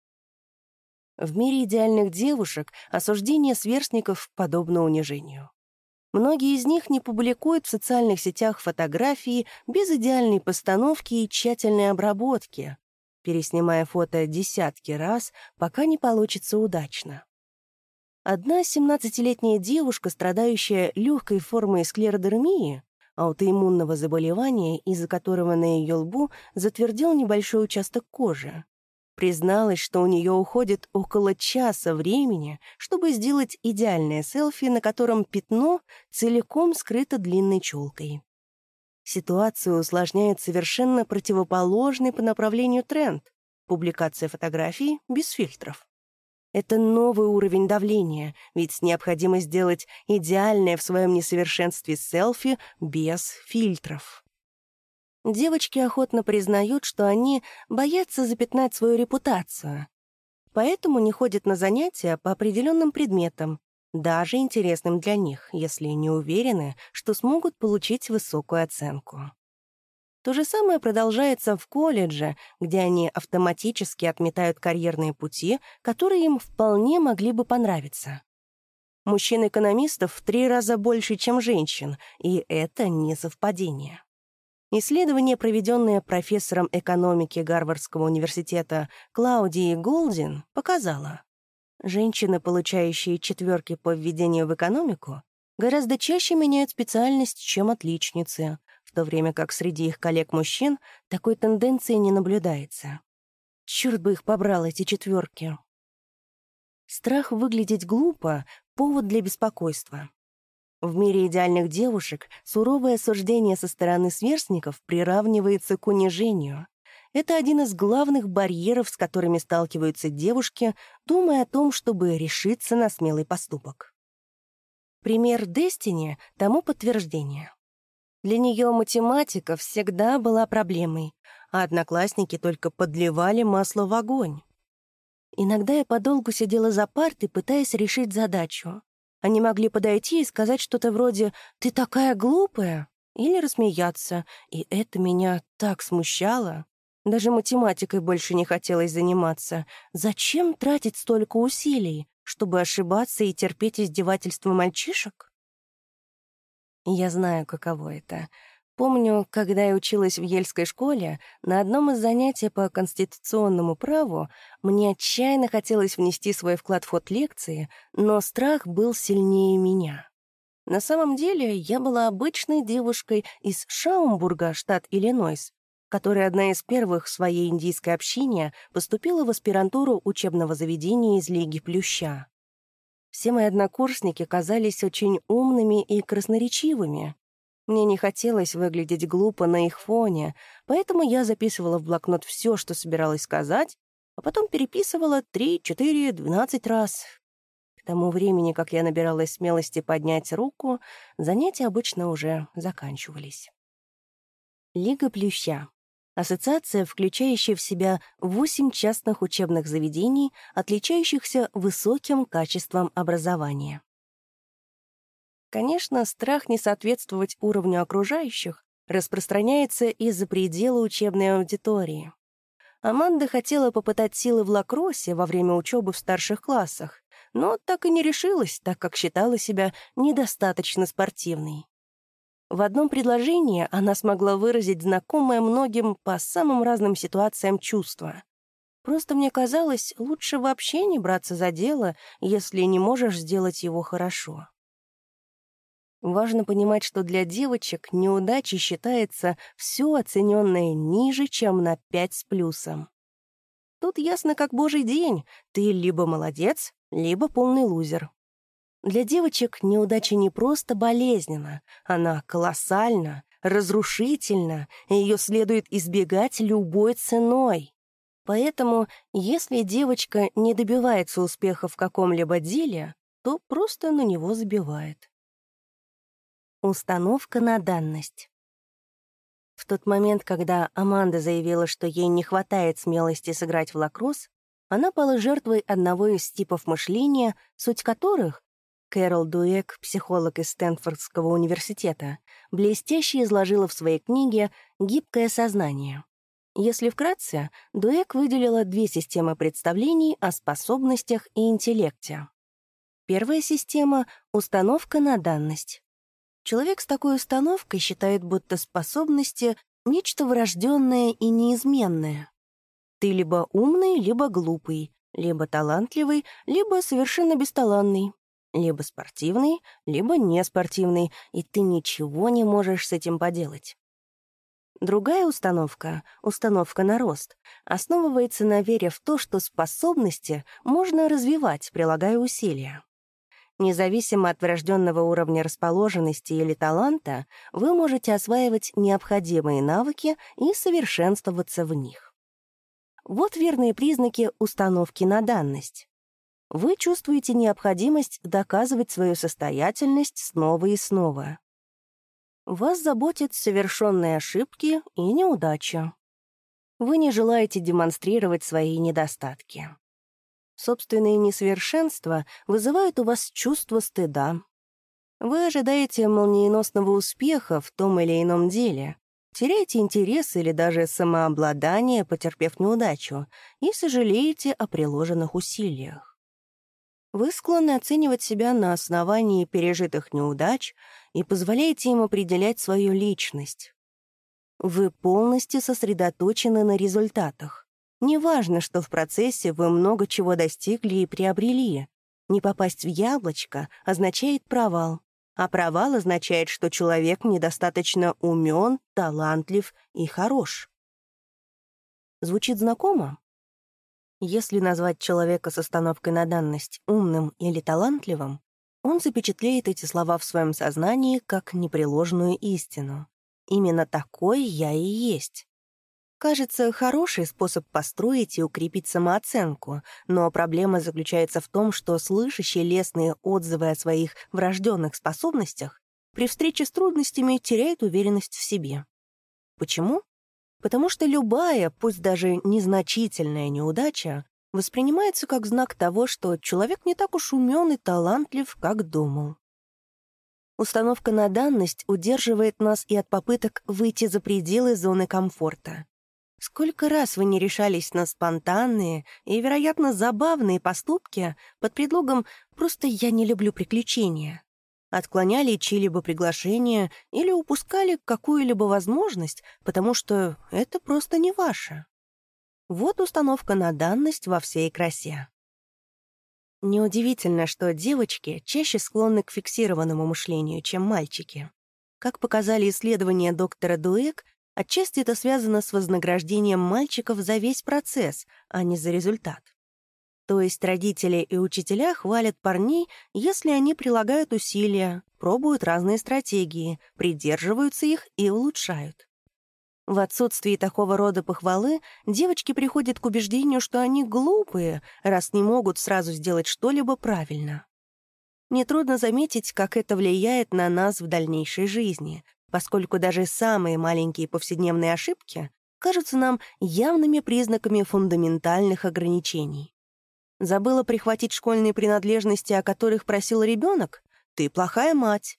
В мире идеальных девушек осуждение сверстников подобно унижению. Многие из них не публикуют в социальных сетях фотографии без идеальной постановки и тщательной обработки, переснимая фото десятки раз, пока не получится удачно. Одна 17-летняя девушка, страдающая легкой формой склеродермии, аутоиммунного заболевания, из-за которого на ее лбу затвердел небольшой участок кожи, призналась, что у нее уходит около часа времени, чтобы сделать идеальное селфи, на котором пятно целиком скрыто длинной челкой. Ситуацию усложняет совершенно противоположный по направлению тренд — публикация фотографий без фильтров. Это новый уровень давления, ведь необходимо сделать идеальное в своем несовершенстве селфи без фильтров. Девочки охотно признают, что они боятся запятнать свою репутацию, поэтому не ходят на занятия по определенным предметам, даже интересным для них, если не уверены, что смогут получить высокую оценку. То же самое продолжается в колледже, где они автоматически отметают карьерные пути, которые им вполне могли бы понравиться. Мужчин-экономистов в три раза больше, чем женщин, и это не совпадение. Исследование, проведенное профессором экономики Гарвардского университета Клаудией Голдин, показало, женщины, получающие четверки по введению в экономику, гораздо чаще меняют специальность, чем отличницы, в то время как среди их коллег-мужчин такой тенденции не наблюдается. Черт бы их побрал, эти четверки. Страх выглядеть глупо — повод для беспокойства. В мире идеальных девушек суровое осуждение со стороны сверстников приравнивается к унижению. Это один из главных барьеров, с которыми сталкиваются девушки, думая о том, чтобы решиться на смелый поступок. Пример Дестини тому подтверждение. Для нее математика всегда была проблемой, а одноклассники только подливали масло в огонь. Иногда я подолгу сидела за партой, пытаясь решить задачу. Они могли подойти и сказать что-то вроде «ты такая глупая» или рассмеяться, и это меня так смущало. Даже математикой больше не хотелось заниматься. Зачем тратить столько усилий, чтобы ошибаться и терпеть издевательства мальчишек? Я знаю, каково это Помню, когда я училась в Ельской школе, на одном из занятий по конституционному праву мне отчаянно хотелось внести свой вклад в ход лекции, но страх был сильнее меня. На самом деле я была обычной девушкой из Шаумбурга, штат Иллинойс, которая одна из первых в своей индийской общине поступила в аспирантуру учебного заведения из Лиги Плюща. Все мои однокурсники казались очень умными и красноречивыми, мне не хотелось выглядеть глупо на их фоне, поэтому я записывала в блокнот все, что собиралась сказать, а потом переписывала три, четыре, двенадцать раз. К тому времени, как я набиралась смелости поднять руку, занятия обычно уже заканчивались. Лига Плюща. Ассоциация, включающая в себя восемь частных учебных заведений, отличающихся высоким качеством образования. Конечно, страх не соответствовать уровню окружающих распространяется и за пределы учебной аудитории. Аманда хотела попытать силы в лакроссе во время учебы в старших классах, но так и не решилась, так как считала себя недостаточно спортивной. В одном предложении она смогла выразить знакомое многим по самым разным ситуациям чувства. Просто мне казалось, лучше вообще не браться за дело, если не можешь сделать его хорошо. Важно понимать, что для девочек неудачей считается все оцененное ниже, чем на 5 с плюсом. Тут ясно как божий день, ты либо молодец, либо полный лузер. Для девочек неудача не просто болезненна, она колоссальна, разрушительна, и ее следует избегать любой ценой. Поэтому, если девочка не добивается успеха в каком-либо деле, то просто на него забивает. Установка на данность. В тот момент, когда Аманда заявила, что ей не хватает смелости сыграть в лакросс, она пала жертвой одного из типов мышления, суть которых Кэрол Дуэк, психолог из Стэнфордского университета, блестяще изложила в своей книге «Гибкое сознание». Если вкратце, Дуэк выделила две системы представлений о способностях и интеллекте. Первая система — установка на данность. Человек с такой установкой считает, будто способности — нечто врожденное и неизменное. Ты либо умный, либо глупый, либо талантливый, либо совершенно бесталанный, либо спортивный, либо неспортивный, и ты ничего не можешь с этим поделать. Другая установка, установка на рост, основывается на вере в то, что способности можно развивать, прилагая усилия. Независимо от врожденного уровня расположенности или таланта, вы можете осваивать необходимые навыки и совершенствоваться в них. Вот верные признаки установки на данность. Вы чувствуете необходимость доказывать свою состоятельность снова и снова. Вас заботят совершенные ошибки и неудачи. Вы не желаете демонстрировать свои недостатки. Собственные несовершенства вызывают у вас чувство стыда. Вы ожидаете молниеносного успеха в том или ином деле. теряете интерес или даже самообладание, потерпев неудачу, и сожалеете о приложенных усилиях. Вы склонны оценивать себя на основании пережитых неудач и позволяете им определять свою личность. Вы полностью сосредоточены на результатах. Неважно, что в процессе вы много чего достигли и приобрели. Не попасть в яблочко означает провал, а провал означает, что человек недостаточно умен, талантлив и хорош. Звучит знакомо? Если назвать человека с остановкой на данность умным или талантливым, он запечатлеет эти слова в своем сознании как непреложную истину. Именно такой я и есть. Кажется, хороший способ построить и укрепить самооценку, но проблема заключается в том, что слышащие лестные отзывы о своих врожденных способностях при встрече с трудностями теряют уверенность в себе. Почему? Потому что любая, пусть даже незначительная неудача, воспринимается как знак того, что человек не так уж умен и талантлив, как думал. Установка на данность удерживает нас и от попыток выйти за пределы зоны комфорта. Сколько раз вы не решались на спонтанные и, вероятно, забавные поступки под предлогом «просто я не люблю приключения». Отклоняли чьи-либо приглашения или упускали какую-либо возможность, потому что это просто не ваше. Вот установка на данность во всей красе. Неудивительно, что девочки чаще склонны к фиксированному мышлению, чем мальчики. Как показали исследования доктора Дуэк, Отчасти это связано с вознаграждением мальчиков за весь процесс, а не за результат. То есть родители и учителя хвалят парней, если они прилагают усилия, пробуют разные стратегии, придерживаются их и улучшают. В отсутствии такого рода похвалы девочки приходят к убеждению, что они глупые, раз не могут сразу сделать что-либо правильно. Нетрудно заметить, как это влияет на нас в дальнейшей жизни, поскольку даже самые маленькие повседневные ошибки кажутся нам явными признаками фундаментальных ограничений. Забыла прихватить школьные принадлежности, о которых просил ребенок? Ты плохая мать.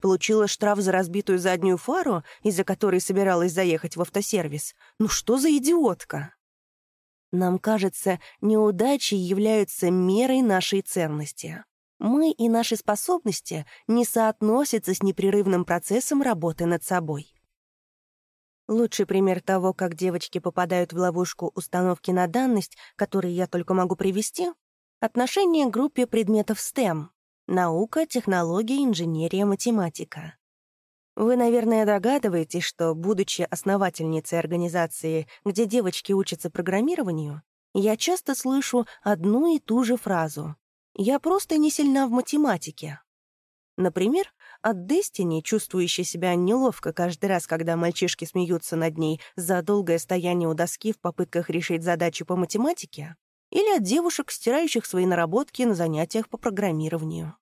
Получила штраф за разбитую заднюю фару, из-за которой собиралась заехать в автосервис. Ну что за идиотка? Нам кажется, неудачи являются мерой нашей ценности. Мы и наши способности не соотносятся с непрерывным процессом работы над собой. Лучший пример того, как девочки попадают в ловушку установки на данность, который я только могу привести — отношение к группе предметов STEM — наука, технология, инженерия, математика. Вы, наверное, догадываетесь, что, будучи основательницей организации, где девочки учатся программированию, я часто слышу одну и ту же фразу я просто не сильна в математике. Например, от Дестини, чувствующей себя неловко каждый раз, когда мальчишки смеются над ней за долгое стояние у доски в попытках решить задачу по математике, или от девушек, стирающих свои наработки на занятиях по программированию.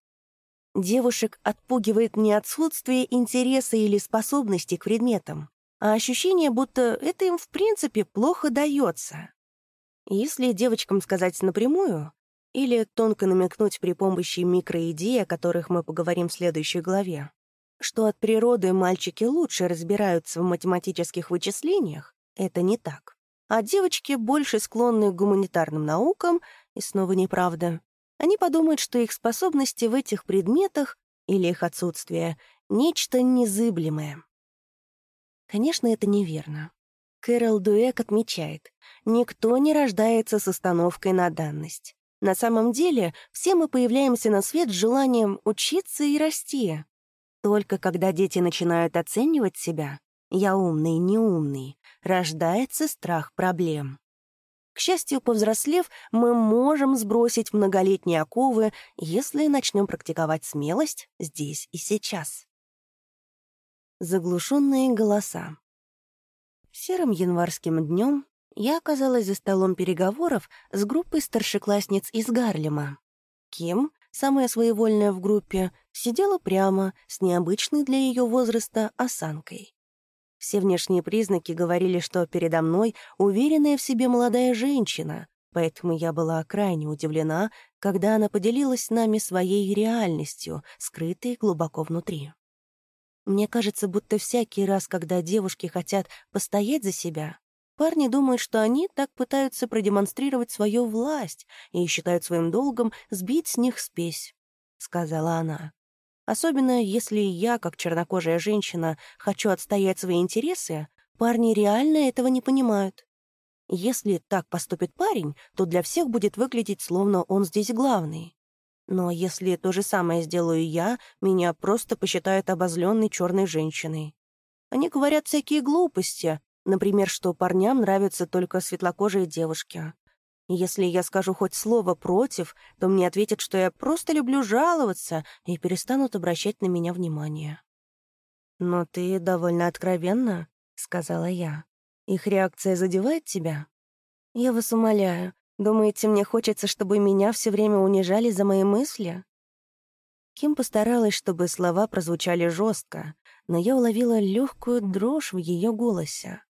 Девушек отпугивает не отсутствие интереса или способности к предметам, а ощущение, будто это им в принципе плохо дается. Если девочкам сказать напрямую, или тонко намекнуть при помощи микроидей, о которых мы поговорим в следующей главе, что от природы мальчики лучше разбираются в математических вычислениях, это не так. А девочки больше склонны к гуманитарным наукам, и снова неправда. Они подумают, что их способности в этих предметах или их отсутствие — нечто незыблемое. Конечно, это неверно. Кэрол Дуэк отмечает, никто не рождается с остановкой на данность. На самом деле, все мы появляемся на свет с желанием учиться и расти. Только когда дети начинают оценивать себя, я умный, неумный, рождается страх проблем. К счастью, повзрослев, мы можем сбросить многолетние оковы, если начнем практиковать смелость здесь и сейчас. Заглушенные голоса. Серым январским днем я оказалась за столом переговоров с группой старшеклассниц из Гарлема. Ким, самая своевольная в группе, сидела прямо, с необычной для ее возраста осанкой. Все внешние признаки говорили, что передо мной уверенная в себе молодая женщина, поэтому я была крайне удивлена, когда она поделилась с нами своей реальностью, скрытой глубоко внутри. Мне кажется, будто всякий раз, когда девушки хотят постоять за себя, парни думают, что они так пытаются продемонстрировать свою власть и считают своим долгом сбить с них спесь», — сказала она. «Особенно если я, как чернокожая женщина, хочу отстоять свои интересы, парни реально этого не понимают. Если так поступит парень, то для всех будет выглядеть, словно он здесь главный. Но если то же самое сделаю я, меня просто посчитают обозленной черной женщиной. Они говорят всякие глупости, например, что парням нравятся только светлокожие девушки. Если я скажу хоть слово против, то мне ответят, что я просто люблю жаловаться и перестанут обращать на меня внимание. «Но ты довольно откровенна», — сказала я. «Их реакция задевает тебя?» «Я вас умоляю, Думаете, мне хочется, чтобы меня все время унижали за мои мысли?» Ким постаралась, чтобы слова прозвучали жестко, но я уловила легкую дрожь в ее голосе.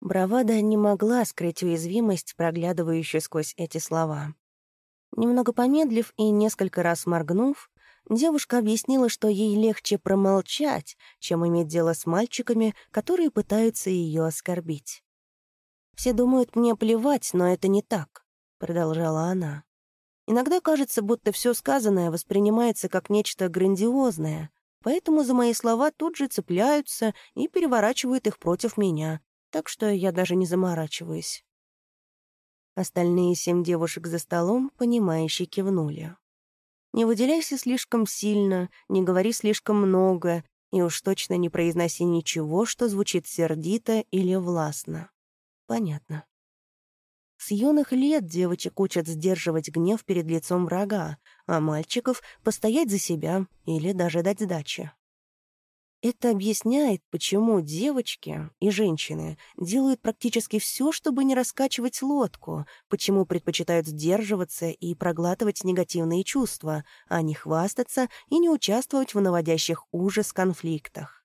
Бравада не могла скрыть уязвимость, проглядывающую сквозь эти слова. Немного помедлив и несколько раз моргнув, девушка объяснила, что ей легче промолчать, чем иметь дело с мальчиками, которые пытаются ее оскорбить. «Все думают, мне плевать, но это не так», — продолжала она. «Иногда кажется, будто все сказанное воспринимается как нечто грандиозное, поэтому за мои слова тут же цепляются и переворачивают их против меня, так что я даже не заморачиваюсь». Остальные семь девушек за столом, понимающе кивнули. «Не выделяйся слишком сильно, не говори слишком много, и уж точно не произноси ничего, что звучит сердито или властно. Понятно. С юных лет девочек учат сдерживать гнев перед лицом врага, а мальчиков — постоять за себя или даже дать сдачи. Это объясняет, почему девочки и женщины делают практически все, чтобы не раскачивать лодку, почему предпочитают сдерживаться и проглатывать негативные чувства, а не хвастаться и не участвовать в наводящих ужас конфликтах.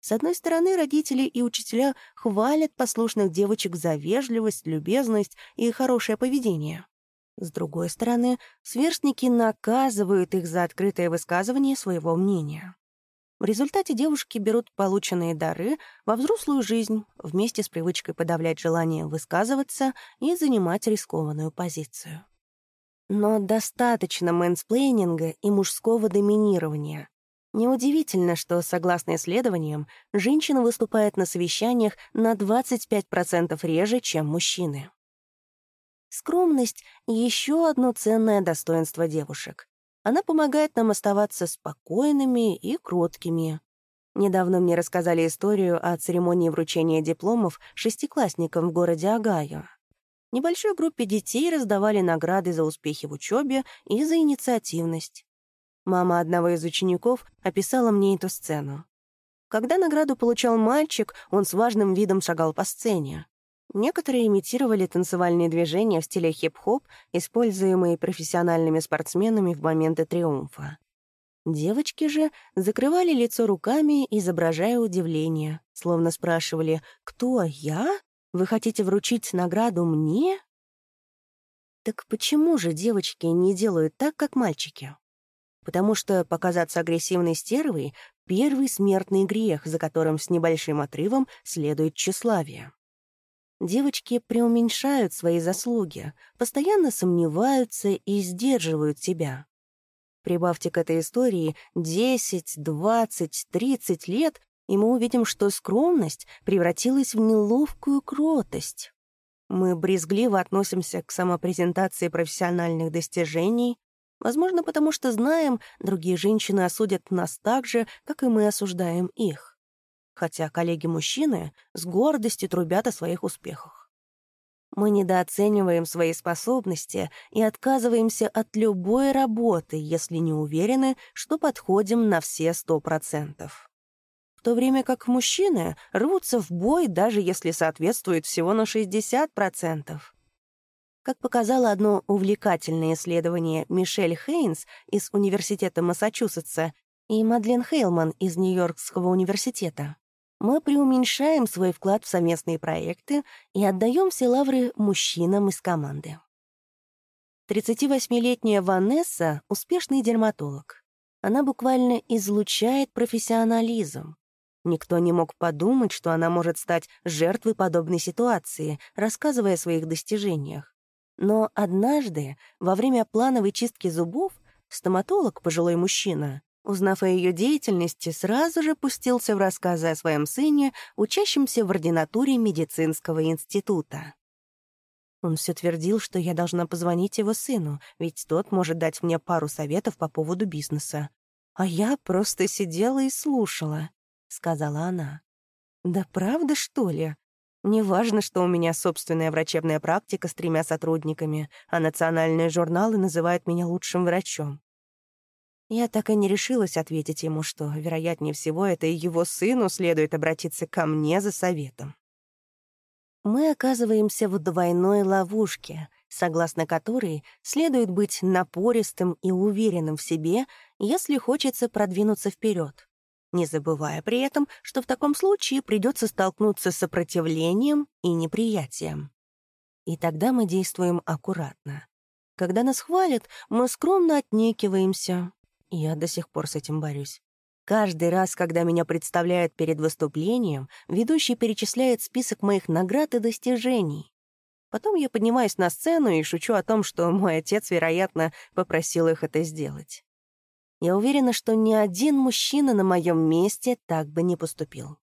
С одной стороны, родители и учителя хвалят послушных девочек за вежливость, любезность и хорошее поведение. С другой стороны, сверстники наказывают их за открытое высказывание своего мнения. В результате девушки берут полученные дары во взрослую жизнь вместе с привычкой подавлять желание высказываться и занимать рискованную позицию. Но достаточно мэнсплейнинга и мужского доминирования, Неудивительно, что, согласно исследованиям, женщины выступают на совещаниях на 25% реже, чем мужчины. Скромность — еще одно ценное достоинство девушек. Она помогает нам оставаться спокойными и кроткими. Недавно мне рассказали историю о церемонии вручения дипломов шестиклассникам в городе Огайо. Небольшой группе детей раздавали награды за успехи в учебе и за инициативность. Мама одного из учеников описала мне эту сцену. Когда награду получал мальчик, он с важным видом шагал по сцене. Некоторые имитировали танцевальные движения в стиле хип-хоп, используемые профессиональными спортсменами в моменты триумфа. Девочки же закрывали лицо руками, изображая удивление, словно спрашивали «Кто я? Вы хотите вручить награду мне?» Так почему же девочки не делают так, как мальчики? потому что показаться агрессивной стервой — первый смертный грех, за которым с небольшим отрывом следует тщеславие. Девочки преуменьшают свои заслуги, постоянно сомневаются и сдерживают себя. Прибавьте к этой истории 10, 20, 30 лет, и мы увидим, что скромность превратилась в неловкую кротость. Мы брезгливо относимся к самопрезентации профессиональных достижений, Возможно, потому что знаем, другие женщины осудят нас так же, как и мы осуждаем их. Хотя коллеги-мужчины с гордостью трубят о своих успехах. Мы недооцениваем свои способности и отказываемся от любой работы, если не уверены, что подходим на все сто процентов. В то время как мужчины рвутся в бой, даже если соответствуют всего на 60%. Как показало одно увлекательное исследование Мишель Хейнс из Университета Массачусетса и Мадлен Хейлман из Нью-Йоркского университета, мы преуменьшаем свой вклад в совместные проекты и отдаем все лавры мужчинам из команды. 38-летняя Ванесса — успешный дерматолог. Она буквально излучает профессионализм. Никто не мог подумать, что она может стать жертвой подобной ситуации, рассказывая о своих достижениях. Но однажды, во время плановой чистки зубов, стоматолог, пожилой мужчина, узнав о ее деятельности, сразу же пустился в рассказы о своем сыне, учащемся в ординатуре медицинского института. Он все твердил, что я должна позвонить его сыну, ведь тот может дать мне пару советов по поводу бизнеса. А я просто сидела и слушала, — сказала она. «Да правда, что ли? Неважно, что у меня собственная врачебная практика с тремя сотрудниками, а национальные журналы называют меня лучшим врачом. Я так и не решилась ответить ему, что, вероятнее всего, это и его сыну следует обратиться ко мне за советом. Мы оказываемся в двойной ловушке, согласно которой следует быть напористым и уверенным в себе, если хочется продвинуться вперед не забывая при этом, что в таком случае придется столкнуться с сопротивлением и неприятием. И тогда мы действуем аккуратно. Когда нас хвалят, мы скромно отнекиваемся. Я до сих пор с этим борюсь. Каждый раз, когда меня представляют перед выступлением, ведущий перечисляет список моих наград и достижений. Потом я поднимаюсь на сцену и шучу о том, что мой отец, вероятно, попросил их это сделать. Я уверена, что ни один мужчина на моем месте так бы не поступил.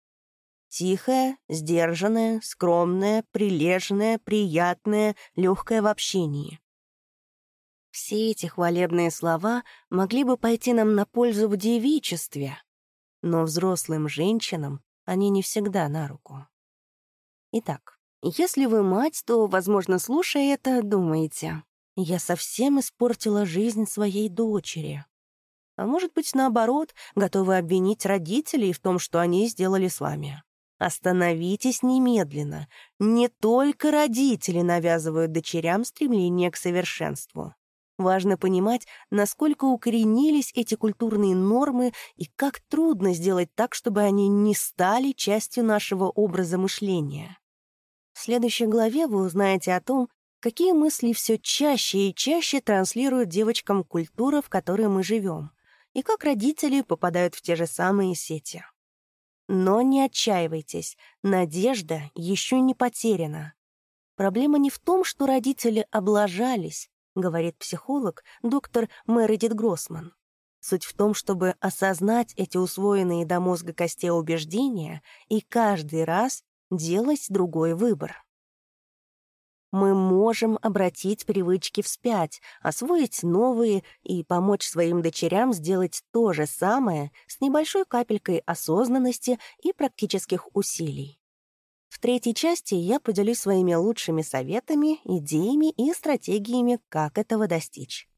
Тихая, сдержанная, скромная, прилежная, приятная, легкая в общении. Все эти хвалебные слова могли бы пойти нам на пользу в девичестве, но взрослым женщинам они не всегда на руку. Итак, если вы мать, то, возможно, слушая это, думаете, «Я совсем испортила жизнь своей дочери». А может быть, наоборот, готовы обвинить родителей в том, что они сделали с вами. Остановитесь немедленно. Не только родители навязывают дочерям стремление к совершенству. Важно понимать, насколько укоренились эти культурные нормы и как трудно сделать так, чтобы они не стали частью нашего образа мышления. В следующей главе вы узнаете о том, какие мысли все чаще и чаще транслирует девочкам культура, в которой мы живем и как родители попадают в те же самые сети. Но не отчаивайтесь, надежда еще не потеряна. Проблема не в том, что родители облажались, говорит психолог доктор Мередит Гроссман. Суть в том, чтобы осознать эти усвоенные до мозга костей убеждения и каждый раз делать другой выбор. Мы можем обратить привычки вспять, освоить новые и помочь своим дочерям сделать то же самое с небольшой капелькой осознанности и практических усилий. В третьей части я поделюсь своими лучшими советами, идеями и стратегиями, как этого достичь.